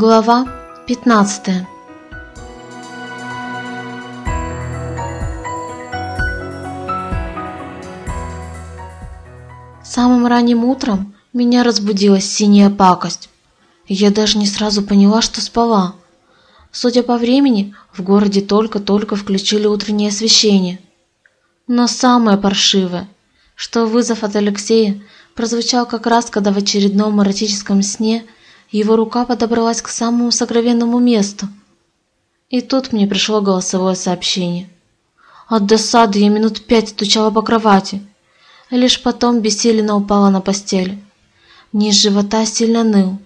Глава 15 Самым ранним утром меня разбудила синяя пакость. Я даже не сразу поняла, что спала. Судя по времени, в городе только-только включили утреннее освещение. Но самое паршивое, что вызов от Алексея прозвучал как раз, когда в очередном эротическом сне его рука подобралась к самому сокровенному месту. И тут мне пришло голосовое сообщение. От досады я минут пять стучала по кровати, лишь потом бессиленно упала на постель. Низ живота сильно ныл,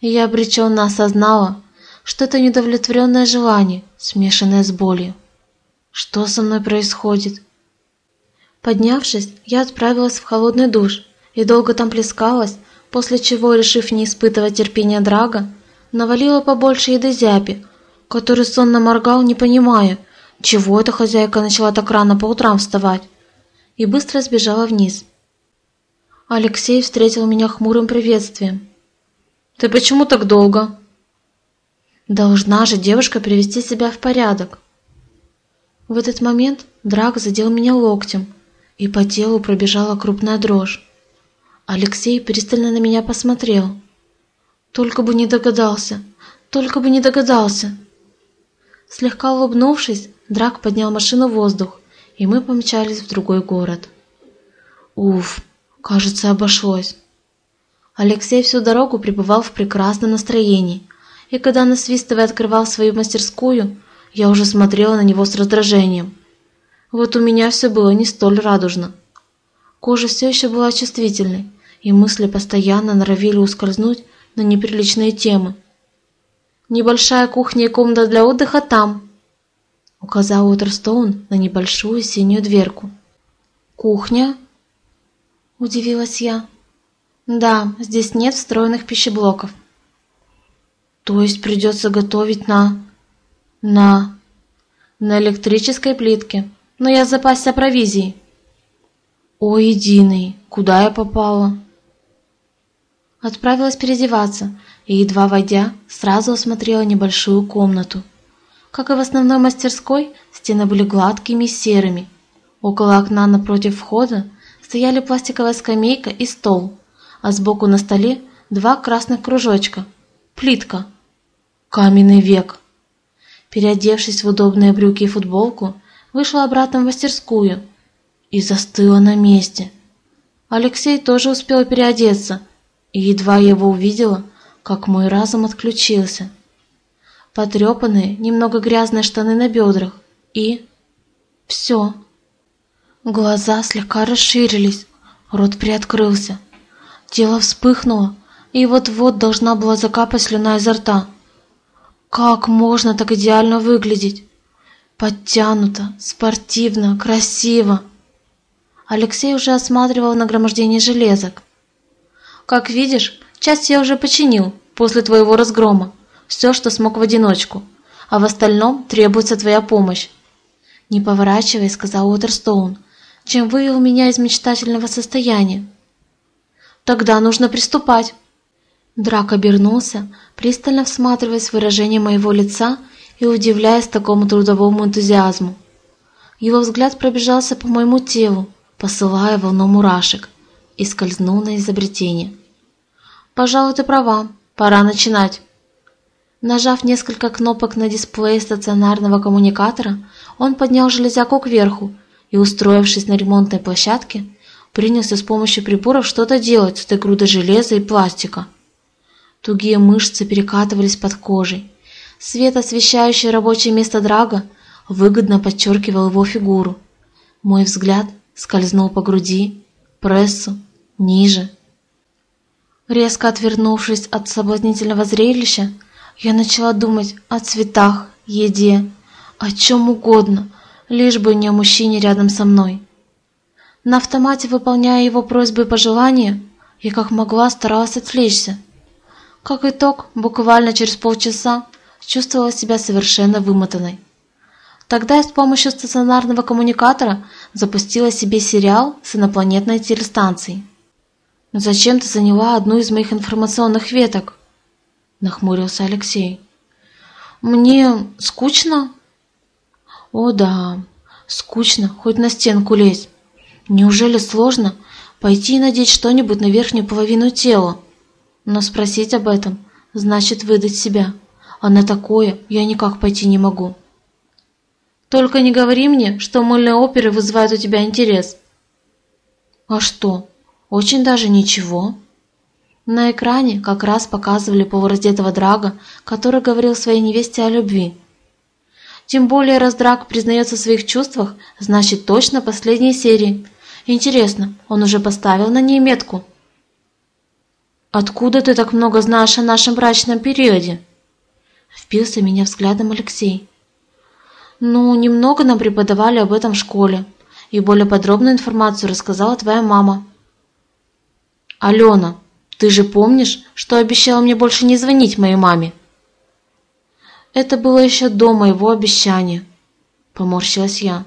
и я обреченно осознала, что это недовлетворенное желание, смешанное с болью. Что со мной происходит? Поднявшись, я отправилась в холодный душ и долго там плескалась, после чего, решив не испытывать терпения Драга, навалила побольше еды зяпи, который сонно моргал, не понимая, чего эта хозяйка начала так рано по утрам вставать, и быстро сбежала вниз. Алексей встретил меня хмурым приветствием. «Ты почему так долго?» «Должна же девушка привести себя в порядок». В этот момент Драг задел меня локтем, и по телу пробежала крупная дрожь. Алексей пристально на меня посмотрел. Только бы не догадался, только бы не догадался. Слегка улыбнувшись, Драк поднял машину в воздух, и мы помчались в другой город. Уф, кажется, обошлось. Алексей всю дорогу пребывал в прекрасном настроении, и когда насвистывая открывал свою мастерскую, я уже смотрела на него с раздражением. Вот у меня все было не столь радужно. Кожа все еще была чувствительной, и мысли постоянно норовили ускользнуть на неприличные темы. «Небольшая кухня и комната для отдыха там», — указал Уотерстоун на небольшую синюю дверку. «Кухня?» — удивилась я. «Да, здесь нет встроенных пищеблоков». «То есть придется готовить на... на... на электрической плитке, но я запасся провизией». «О, единый, куда я попала?» Отправилась переодеваться и, едва войдя, сразу осмотрела небольшую комнату. Как и в основной мастерской, стены были гладкими и серыми. Около окна напротив входа стояли пластиковая скамейка и стол, а сбоку на столе два красных кружочка. Плитка. Каменный век. Переодевшись в удобные брюки и футболку, вышла обратно в мастерскую и застыла на месте. Алексей тоже успел переодеться – и едва его увидела, как мой разум отключился. Потрепанные, немного грязные штаны на бедрах и... Все. Глаза слегка расширились, рот приоткрылся. Тело вспыхнуло, и вот-вот должна была закапать слюна изо рта. Как можно так идеально выглядеть? Подтянуто, спортивно, красиво. Алексей уже осматривал нагромождение железок. Как видишь, часть я уже починил после твоего разгрома. Все, что смог в одиночку. А в остальном требуется твоя помощь. Не поворачивай, сказал Уотерстоун, чем вывел меня из мечтательного состояния. Тогда нужно приступать. Драк обернулся, пристально всматриваясь в выражение моего лица и удивляясь такому трудовому энтузиазму. Его взгляд пробежался по моему телу, посылая волну мурашек, и скользнул на изобретение. «Пожалуй, ты права. Пора начинать». Нажав несколько кнопок на дисплее стационарного коммуникатора, он поднял железяку кверху и, устроившись на ремонтной площадке, принялся с помощью приборов что-то делать с этой грудой железа и пластика. Тугие мышцы перекатывались под кожей. Свет, освещающий рабочее место Драга, выгодно подчеркивал его фигуру. Мой взгляд скользнул по груди, прессу, ниже, Резко отвернувшись от соблазнительного зрелища, я начала думать о цветах, еде, о чем угодно, лишь бы не о мужчине рядом со мной. На автомате, выполняя его просьбы и пожелания, я как могла старалась отвлечься. Как итог, буквально через полчаса чувствовала себя совершенно вымотанной. Тогда я с помощью стационарного коммуникатора запустила себе сериал с инопланетной телестанцией. «Зачем ты заняла одну из моих информационных веток?» — нахмурился Алексей. «Мне скучно?» «О да, скучно, хоть на стенку лезь. Неужели сложно пойти и надеть что-нибудь на верхнюю половину тела? Но спросить об этом значит выдать себя, а на такое я никак пойти не могу». «Только не говори мне, что мыльные оперы вызывают у тебя интерес». «А что, очень даже ничего». На экране как раз показывали полураздетого Драга, который говорил своей невесте о любви. Тем более, раз Драг признается в своих чувствах, значит точно последней серии. Интересно, он уже поставил на ней метку? «Откуда ты так много знаешь о нашем брачном периоде?» Впился меня взглядом Алексей. «Ну, немного нам преподавали об этом в школе, и более подробную информацию рассказала твоя мама». «Алена, ты же помнишь, что обещала мне больше не звонить моей маме?» «Это было еще до моего обещания», — поморщилась я.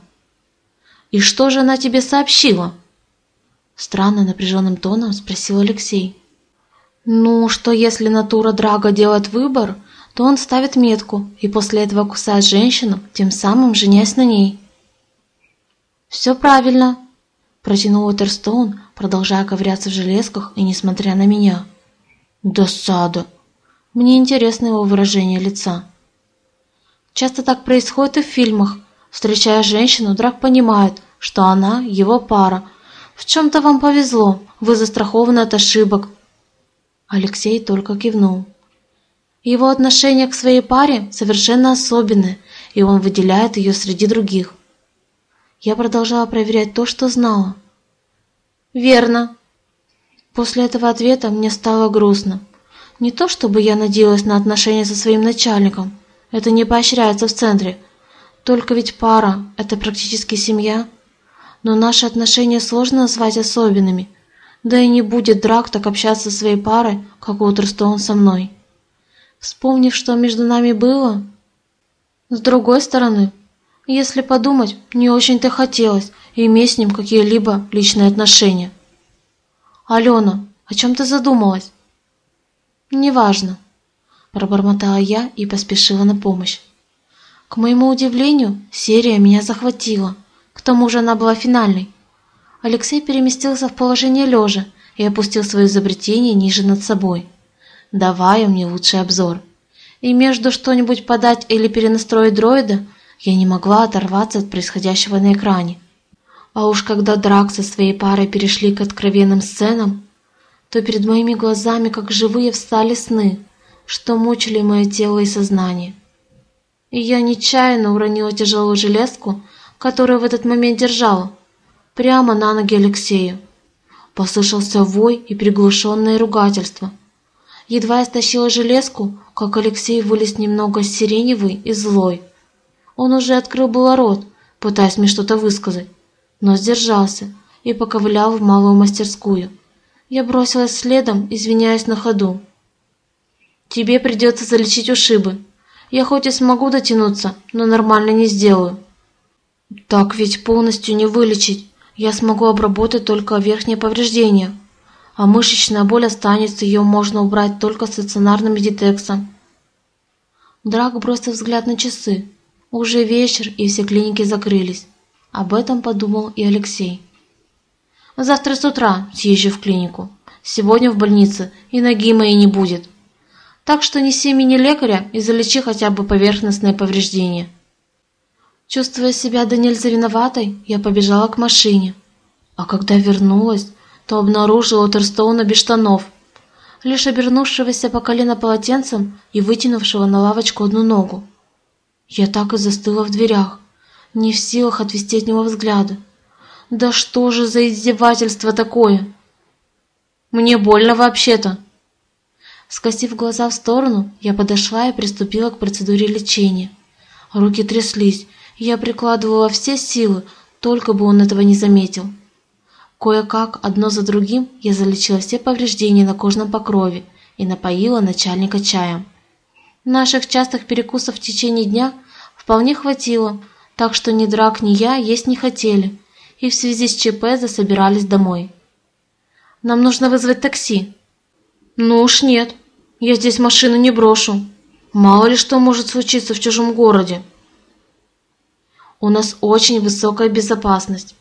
«И что же она тебе сообщила?» Странно напряженным тоном спросил Алексей. «Ну, что если натура Драга делает выбор, то он ставит метку и после этого кусает женщину, тем самым женясь на ней». «Все правильно», — протянул Уотерстоун, продолжая ковыряться в железках и несмотря на меня. «Досада! Мне интересно его выражение лица». Часто так происходит и в фильмах. Встречая женщину, Драк понимает, что она его пара. В чем-то вам повезло, вы застрахованы от ошибок. Алексей только кивнул. Его отношение к своей паре совершенно особенное, и он выделяет ее среди других. Я продолжала проверять то, что знала. «Верно». После этого ответа мне стало грустно. Не то чтобы я надеялась на отношения со своим начальником, это не поощряется в центре. Только ведь пара – это практически семья. Но наши отношения сложно назвать особенными. Да и не будет драк так общаться со своей парой, как Уотерстоун со мной. Вспомнив, что между нами было... С другой стороны, если подумать, не очень-то хотелось иметь с ним какие-либо личные отношения. «Алена, о чем ты задумалась?» «Неважно», – пробормотала я и поспешила на помощь. К моему удивлению, серия меня захватила. К тому же она была финальной. Алексей переместился в положение лежа и опустил свое изобретение ниже над собой, давая мне лучший обзор. И между что-нибудь подать или перенастроить дроида – я не могла оторваться от происходящего на экране. А уж когда Драк со своей парой перешли к откровенным сценам, то перед моими глазами как живые встали сны, что мучили мое тело и сознание. И я нечаянно уронила тяжелую железку, которую в этот момент держала, прямо на ноги Алексею. Послышался вой и приглушенное ругательство. Едва я стащила железку, как Алексей вылез немного сиреневый и злой. Он уже открыл было рот, пытаясь мне что-то высказать, но сдержался и поковылял в малую мастерскую. Я бросилась следом, извиняясь на ходу. «Тебе придется залечить ушибы. Я хоть и смогу дотянуться, но нормально не сделаю». «Так ведь полностью не вылечить. Я смогу обработать только верхние повреждения, а мышечная боль останется, ее можно убрать только стационарным медитексом». Драк бросил взгляд на часы. Уже вечер, и все клиники закрылись. Об этом подумал и Алексей. Завтра с утра съезжу в клинику. Сегодня в больнице и ноги моей не будет. Так что неси мини-лекаря и залечи хотя бы поверхностное повреждение. Чувствуя себя до нельзя виноватой, я побежала к машине. А когда вернулась, то обнаружила Терстоуна без штанов, лишь обернувшегося по колено полотенцем и вытянувшего на лавочку одну ногу. Я так и застыла в дверях, не в силах отвести от него взгляда. Да что же за издевательство такое? Мне больно вообще-то. Скосив глаза в сторону, я подошла и приступила к процедуре лечения. Руки тряслись, я прикладывала все силы, только бы он этого не заметил. Кое-как, одно за другим, я залечила все повреждения на кожном покрове и напоила начальника чаем. Наших частых перекусов в течение дня вполне хватило, так что ни Драк, ни я есть не хотели, и в связи с ЧП засобирались домой. «Нам нужно вызвать такси». «Ну уж нет. Я здесь машину не брошу. Мало ли что может случиться в чужом городе. У нас очень высокая безопасность,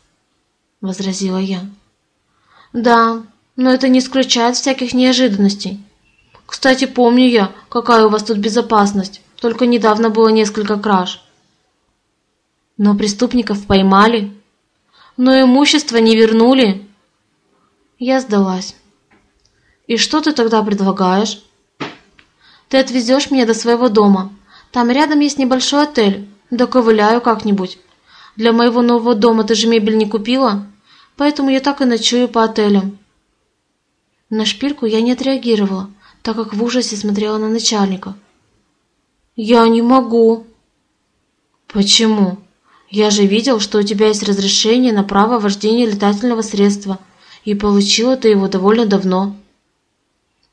возразила я. Да, но это не исключает всяких неожиданностей. Кстати, помню я, какая у вас тут безопасность. Только недавно было несколько краж. Но преступников поймали, но имущество не вернули. Я сдалась. И что ты тогда предлагаешь? Ты отвезешь меня до своего дома. Там рядом есть небольшой отель. Доковыляю как-нибудь. Для моего нового дома ты же мебель не купила, поэтому я так и ночую по отелям. На шпильку я не отреагировала, так как в ужасе смотрела на начальника. «Я не могу». «Почему? Я же видел, что у тебя есть разрешение на право вождения летательного средства, и получила ты его довольно давно».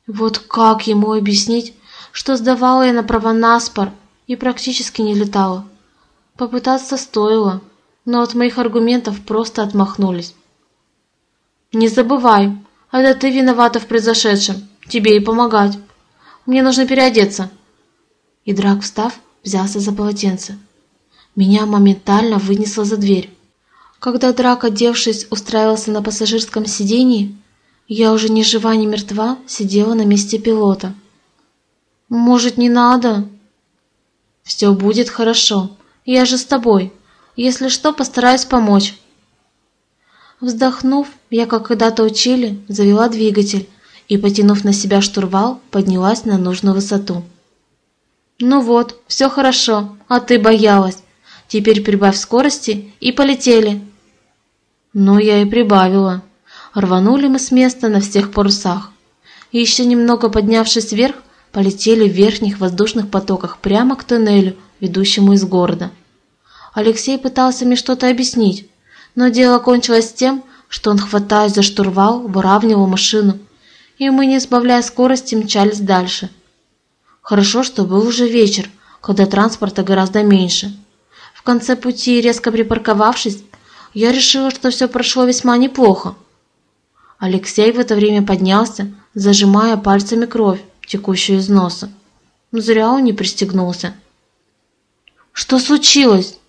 Вот как ему объяснить, что сдавала я на права на спор и практически не летала? Попытаться стоило, но от моих аргументов просто отмахнулись. «Не забывай, это ты виновата в произошедшем, тебе и помогать. Мне нужно переодеться». И Драк, встав, взялся за полотенце. Меня моментально вынесло за дверь. Когда Драк, одевшись, устраивался на пассажирском сидении, я уже ни жива, ни мертва сидела на месте пилота. «Может, не надо?» «Все будет хорошо. Я же с тобой. Если что, постараюсь помочь». Вздохнув, я, как когда-то учили, завела двигатель и, потянув на себя штурвал, поднялась на нужную высоту. «Ну вот, все хорошо, а ты боялась. Теперь прибавь скорости и полетели». Ну, я и прибавила. Рванули мы с места на всех парусах. Еще немного поднявшись вверх, полетели в верхних воздушных потоках прямо к туннелю, ведущему из города. Алексей пытался мне что-то объяснить, но дело кончилось тем, что он, хватаясь за штурвал, выравнивал машину, и мы, не сбавляя скорости, мчались дальше. Хорошо, что был уже вечер, когда транспорта гораздо меньше. В конце пути, резко припарковавшись, я решила, что все прошло весьма неплохо. Алексей в это время поднялся, зажимая пальцами кровь, текущую из носа. Зря он не пристегнулся. «Что случилось?»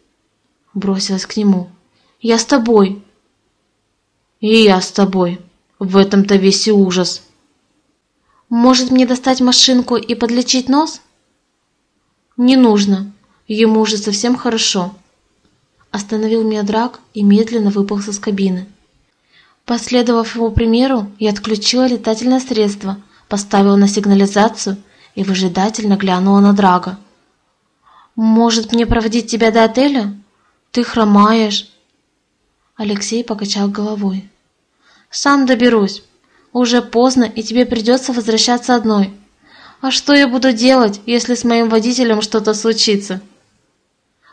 Бросилась к нему. «Я с тобой». «И я с тобой. В этом-то весь и ужас». Может мне достать машинку и подлечить нос? Не нужно. Ему уже совсем хорошо. Остановил меня драк и медленно выполз из кабины. Последовав его примеру, я отключила летательное средство, поставила на сигнализацию и выжидательно глянула на Драга. «Может, мне проводить тебя до отеля? Ты хромаешь». Алексей покачал головой. «Сам доберусь. Уже поздно, и тебе придется возвращаться одной. А что я буду делать, если с моим водителем что-то случится?»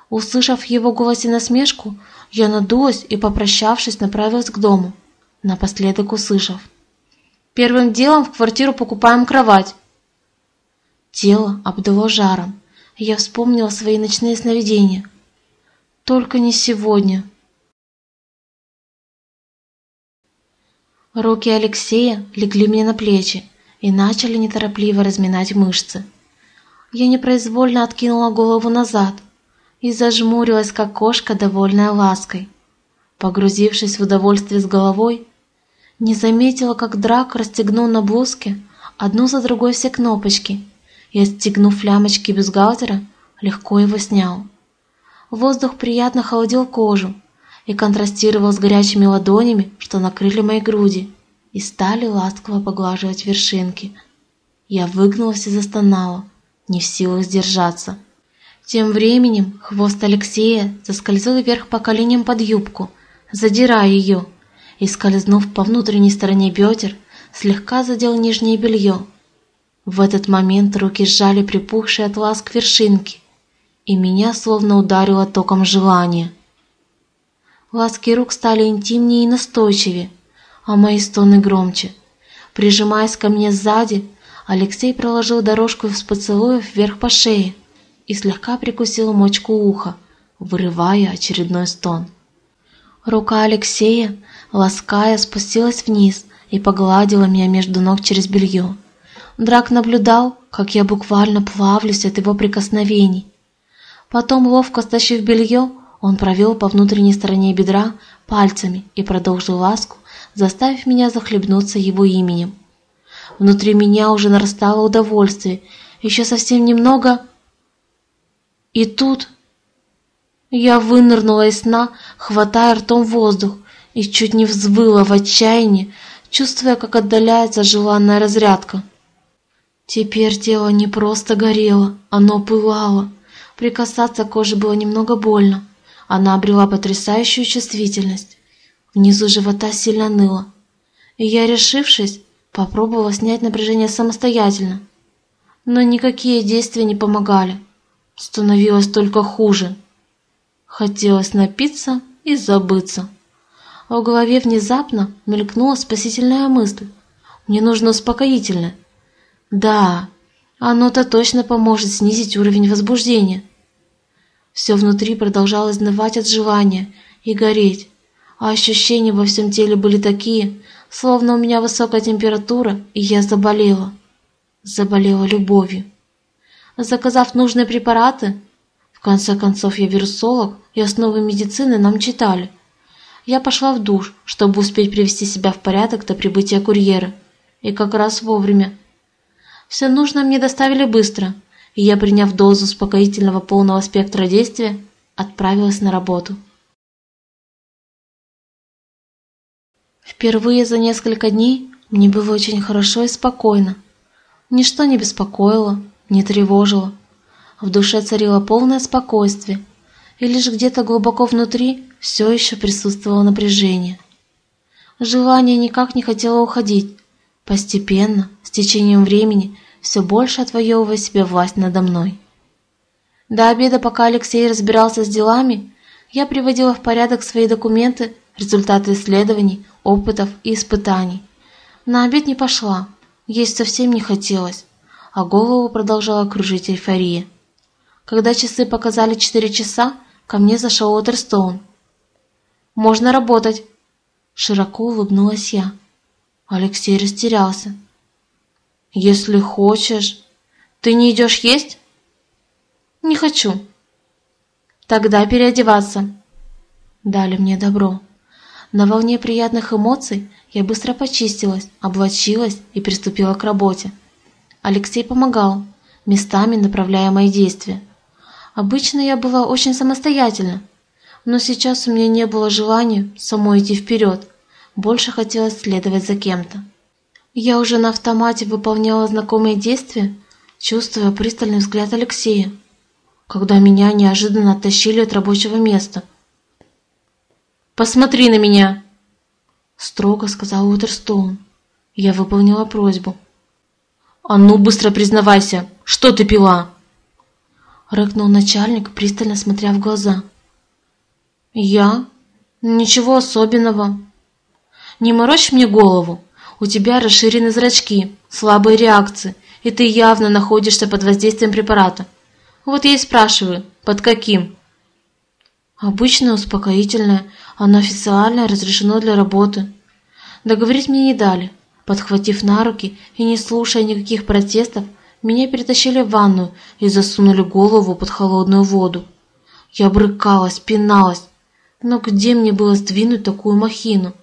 Услышав в его голосе насмешку, я надулась и, попрощавшись, направилась к дому, напоследок услышав. «Первым делом в квартиру покупаем кровать». Тело обдало жаром, и я вспомнила свои ночные сновидения. «Только не сегодня». Руки Алексея легли мне на плечи и начали неторопливо разминать мышцы. Я непроизвольно откинула голову назад и зажмурилась, как кошка, довольная лаской. Погрузившись в удовольствие с головой, не заметила, как Драк расстегнул на блузке одну за другой все кнопочки и, отстегнув лямочки бюстгальтера, легко его снял. Воздух приятно холодил кожу, и контрастировал с горячими ладонями, что накрыли мои груди, и стали ласково поглаживать вершинки. Я выгнулась и застонала, не в силах сдержаться. Тем временем хвост Алексея заскользил вверх по коленям под юбку, задирая ее, и, скользнув по внутренней стороне бедер, слегка задел нижнее белье. В этот момент руки сжали припухшие от ласк вершинки, и меня словно ударило током желания. Ласки рук стали интимнее и настойчивее, а мои стоны громче. Прижимаясь ко мне сзади, Алексей проложил дорожку из поцелуев вверх по шее и слегка прикусил мочку уха, вырывая очередной стон. Рука Алексея, лаская, спустилась вниз и погладила меня между ног через белье. Драк наблюдал, как я буквально плавлюсь от его прикосновений. Потом, ловко стащив белье, он провел по внутренней стороне бедра пальцами и продолжил ласку, заставив меня захлебнуться его именем. Внутри меня уже нарастало удовольствие, еще совсем немного... И тут я вынырнула из сна, хватая ртом воздух, и чуть не взвыла в отчаянии, чувствуя, как отдаляется желанная разрядка. Теперь тело не просто горело, оно пылало. Прикасаться к коже было немного больно. Она обрела потрясающую чувствительность. Внизу живота сильно ныло. И я, решившись, попробовала снять напряжение самостоятельно. Но никакие действия не помогали. Становилось только хуже. Хотелось напиться и забыться. А в голове внезапно мелькнула спасительная мысль. Мне нужно успокоительное. Да, оно-то точно поможет снизить уровень возбуждения. Все внутри продолжало изнывать от желания и гореть, а ощущения во всем теле были такие, словно у меня высокая температура, и я заболела. Заболела любовью. Заказав нужные препараты, в конце концов я вирусолог, и основы медицины нам читали. Я пошла в душ, чтобы успеть привести себя в порядок до прибытия курьера. И как раз вовремя. Все нужное мне доставили быстро, и я, приняв дозу успокоительного полного спектра действия, отправилась на работу. Впервые за несколько дней мне было очень хорошо и спокойно. Ничто не беспокоило, не тревожило. В душе царило полное спокойствие, и лишь где-то глубоко внутри все еще присутствовало напряжение. Желание никак не хотело уходить. Постепенно, с течением времени, все больше отвоевывая себе власть надо мной. До обеда, пока Алексей разбирался с делами, я приводила в порядок свои документы, результаты исследований, опытов и испытаний. На обед не пошла, есть совсем не хотелось, а голову продолжала кружить эйфория. Когда часы показали четыре часа, ко мне зашел Уотерстоун. «Можно работать!» Широко улыбнулась я. Алексей растерялся. «Если хочешь...» «Ты не идешь есть?» «Не хочу». «Тогда переодеваться». Дали мне добро. На волне приятных эмоций я быстро почистилась, облачилась и приступила к работе. Алексей помогал, местами направляя мои действия. Обычно я была очень самостоятельна, но сейчас у меня не было желания самой идти вперед, больше хотелось следовать за кем-то. Я уже на автомате выполняла знакомые действия, чувствуя пристальный взгляд Алексея, когда меня неожиданно оттащили от рабочего места. «Посмотри на меня!» строго сказал Уотерстоун. Я выполнила просьбу. «А ну, быстро признавайся, что ты пила?» Рыкнул начальник, пристально смотря в глаза. «Я? Ничего особенного. Не морочь мне голову. У тебя расширены зрачки, слабые реакции, и ты явно находишься под воздействием препарата. Вот я и спрашиваю, под каким?» «Обычное успокоительное, оно официально разрешено для работы». Договорить мне не дали. Подхватив на руки и не слушая никаких протестов, меня перетащили в ванную и засунули голову под холодную воду. Я брыкалась, пиналась, но где мне было сдвинуть такую махину?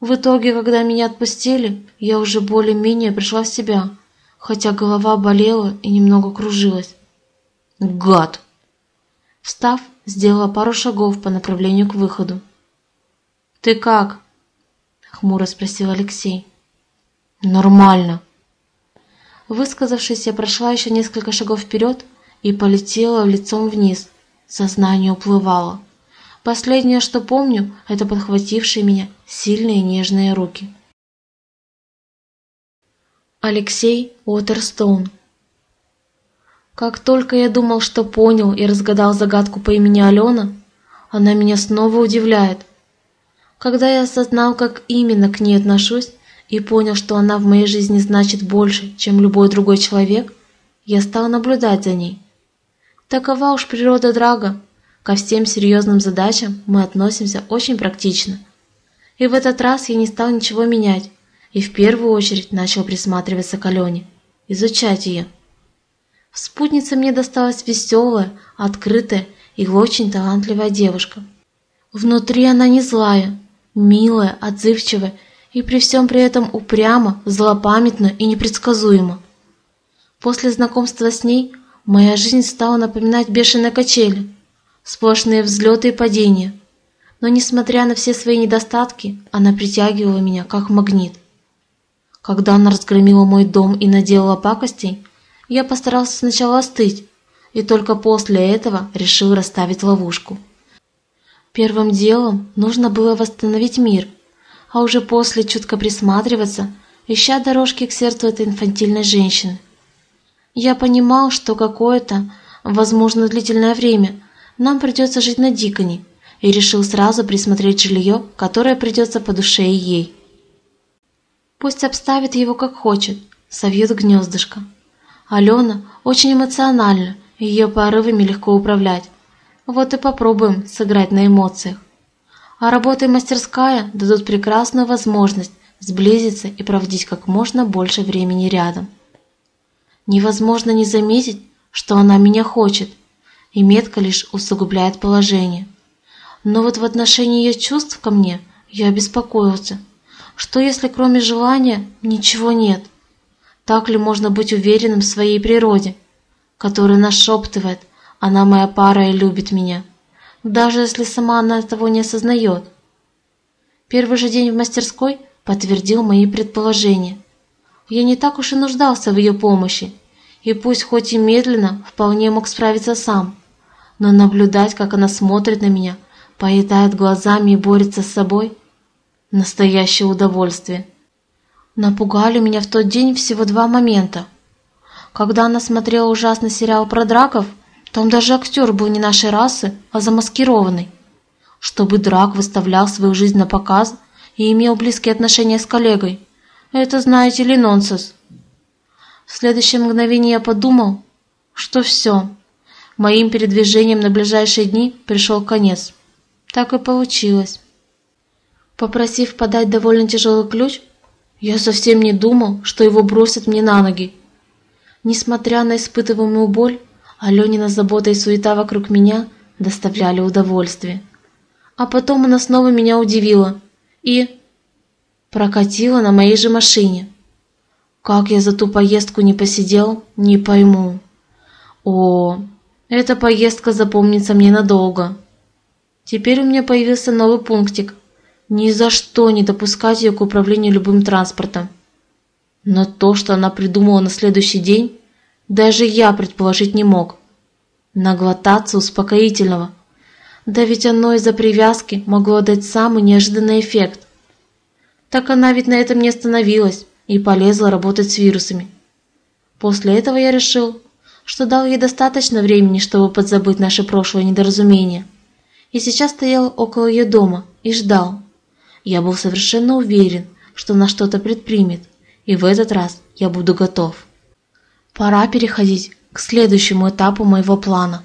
В итоге, когда меня отпустили, я уже более-менее пришла в себя, хотя голова болела и немного кружилась. Гад! Встав, сделала пару шагов по направлению к выходу. «Ты как?» — хмуро спросил Алексей. «Нормально», Высказавшись, я прошла еще несколько шагов вперед и полетела лицом вниз. Сознание уплывало. Последнее, что помню, это подхватившие меня сильные нежные руки. Алексей Уотерстоун Как только я думал, что понял и разгадал загадку по имени Алена, она меня снова удивляет. Когда я осознал, как именно к ней отношусь, и понял, что она в моей жизни значит больше, чем любой другой человек, я стал наблюдать за ней. Такова уж природа Драга. Ко всем серьезным задачам мы относимся очень практично. И в этот раз я не стал ничего менять, и в первую очередь начал присматриваться к Алене. изучать ее. В спутнице мне досталась веселая, открытая и очень талантливая девушка. Внутри она не злая, милая, отзывчивая и при всем при этом упрямо, злопамятна и непредсказуема. После знакомства с ней моя жизнь стала напоминать бешеные качели, сплошные взлеты и падения. Но несмотря на все свои недостатки, она притягивала меня как магнит. Когда она разгромила мой дом и наделала пакостей, я постарался сначала остыть, и только после этого решил расставить ловушку. Первым делом нужно было восстановить мир, а уже после чутко присматриваться, ища дорожки к сердцу этой инфантильной женщины. Я понимал, что какое-то, возможно, длительное время нам придется жить на Диконе, и решил сразу присмотреть жилье, которое придется по душе и ей. Пусть обставит его как хочет, совьет гнездышко. Алена очень эмоциональна, ее порывами легко управлять. Вот и попробуем сыграть на эмоциях. А работа и мастерская дадут прекрасную возможность сблизиться и проводить как можно больше времени рядом. Невозможно не заметить, что она меня хочет, и метка лишь усугубляет положение. Но вот в отношении ее чувств ко мне я беспокоился – что если кроме желания ничего нет? Так ли можно быть уверенным в своей природе, которая нашептывает «она моя пара и любит меня», даже если сама она того не осознает? Первый же день в мастерской подтвердил мои предположения. Я не так уж и нуждался в ее помощи, и пусть хоть и медленно, вполне мог справиться сам, но наблюдать, как она смотрит на меня, поедает глазами и борется с собой – Настоящее удовольствие. Напугали меня в тот день всего два момента. Когда она смотрела ужасный сериал про драков, там даже актер был не нашей расы, а замаскированный. Чтобы драк выставлял свою жизнь на показ и имел близкие отношения с коллегой. Это, знаете ли, нонсенс. В следующее мгновение я подумал, что все, моим передвижением на ближайшие дни пришел конец. Так и получилось. Попросив подать довольно тяжелый ключ, я совсем не думал, что его бросят мне на ноги. Несмотря на испытываемую боль, Аленина забота и суета вокруг меня доставляли удовольствие. А потом она снова меня удивила и прокатила на моей же машине. Как я за ту поездку не посидел, не пойму. О, эта поездка запомнится мне надолго. Теперь у меня появился новый пунктик – ни за что не допускать ее к управлению любым транспортом. Но то, что она придумала на следующий день, даже я предположить не мог. Наглотаться успокоительного. Да ведь оно из-за привязки могло дать самый неожиданный эффект. Так она ведь на этом не остановилась и полезла работать с вирусами. После этого я решил, что дал ей достаточно времени, чтобы подзабыть наше прошлое недоразумение. И сейчас стоял около ее дома и ждал, я был совершенно уверен, что она что-то предпримет, и в этот раз я буду готов. Пора переходить к следующему этапу моего плана.